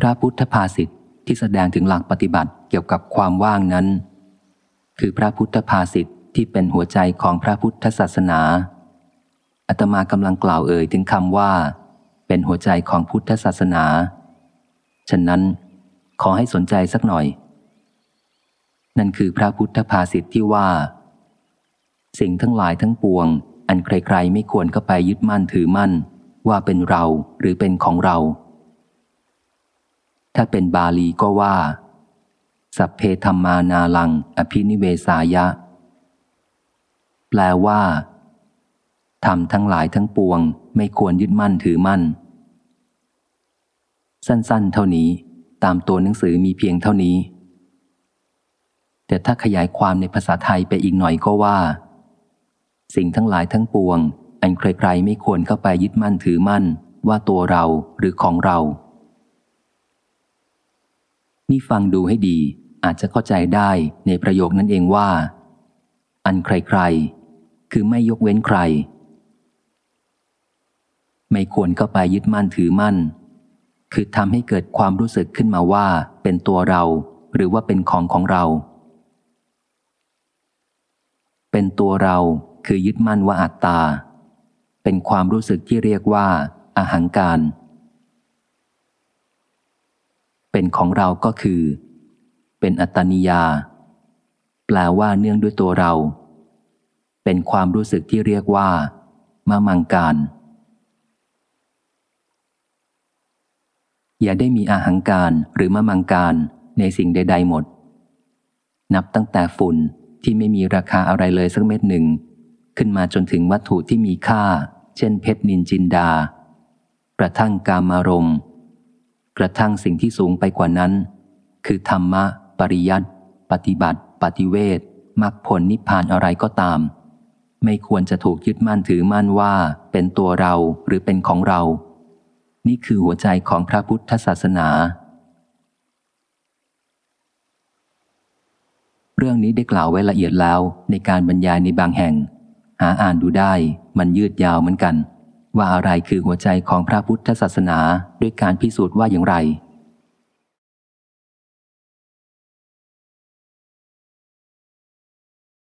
พระพุทธภาษิตที่แสดงถึงหลักปฏิบัติเกี่ยวกับความว่างนั้น คือพระพุทธภาษิตที่เป็นหัวใจของพระพุทธศาสนาอาตมากำลังกล่าวเอ่ยถึงคำว่า เป็นหัวใจของพุทธศาสนา ฉะนั้นขอให้สนใจสักหน่อย นั่นคือพระพุทธภาษิตที่ว่า สิ่งทั้งหลายทั้งปวง อันใครๆไม่ควรเข้าไปยึดมั่นถือมั่น ว่าเป็นเราหรือเป็นของเรา ถ้าเป็นบาลีก็ว่า สัพเพธรรมานาลัง อภินิเวสายะ แปลว่าทำทั้งหลายทั้งปวง ไม่ควรยึดมั่นถือมั่น สั้นๆ เท่านี้ตามตัวหนังสือมีเพียงเท่านี้ แต่ถ้าขยายความในภาษาไทยไปอีกหน่อยก็ว่า สิ่งทั้งหลายทั้งปวง อันใครๆไม่ควรเข้าไปยึดมั่นถือมั่น ว่าตัวเราหรือของเรา นี่ฟังดูให้ดี อาจจะเข้าใจได้ในประโยคนั้นเองว่า อันใครๆ คือไม่ยกเว้นใคร ไม่ควรเข้าไปยึดมั่นถือมั่น คือทำให้เกิดความรู้สึกขึ้นมาว่าเป็นตัวเรา หรือว่าเป็นของของเรา เป็นตัวเราคือยึดมั่นว่าอัตตา เป็นความรู้สึกที่เรียกว่าอาหังการ เป็นของเราก็คือ เป็นอัตตนิยา แปลว่าเนื่องด้วยตัวเรา เป็นความรู้สึกที่เรียกว่ามามังการ อย่าได้มีอาหังการหรือมะมังการในสิ่งใด ๆ หมด นับตั้งแต่ฝุ่นที่ไม่มีราคาอะไรเลยสักเม็ดหนึ่ง ขึ้นมาจนถึงวัตถุที่มีค่า เช่นเพชรนินจินดา กระทั่งกามารมณ์ กระทั่งสิ่งที่สูงไปกว่านั้น คือธรรมะ ปริยัติปฏิบัติ ปฏิเวทมรรคผลนิพพานอะไรก็ตาม ไม่ควรจะถูกยึดมั่นถือมั่นว่าเป็นตัวเราหรือเป็นของเรา นี่คือหัวใจของพระพุทธศาสนา เรื่องนี้ได้กล่าวไว้ละเอียดแล้วในการบรรยายในบางแห่ง หาอ่านดูได้มันยืดยาวเหมือนกัน ว่าอะไรคือหัวใจของพระพุทธศาสนาด้วยการพิสูจน์ว่าอย่างไร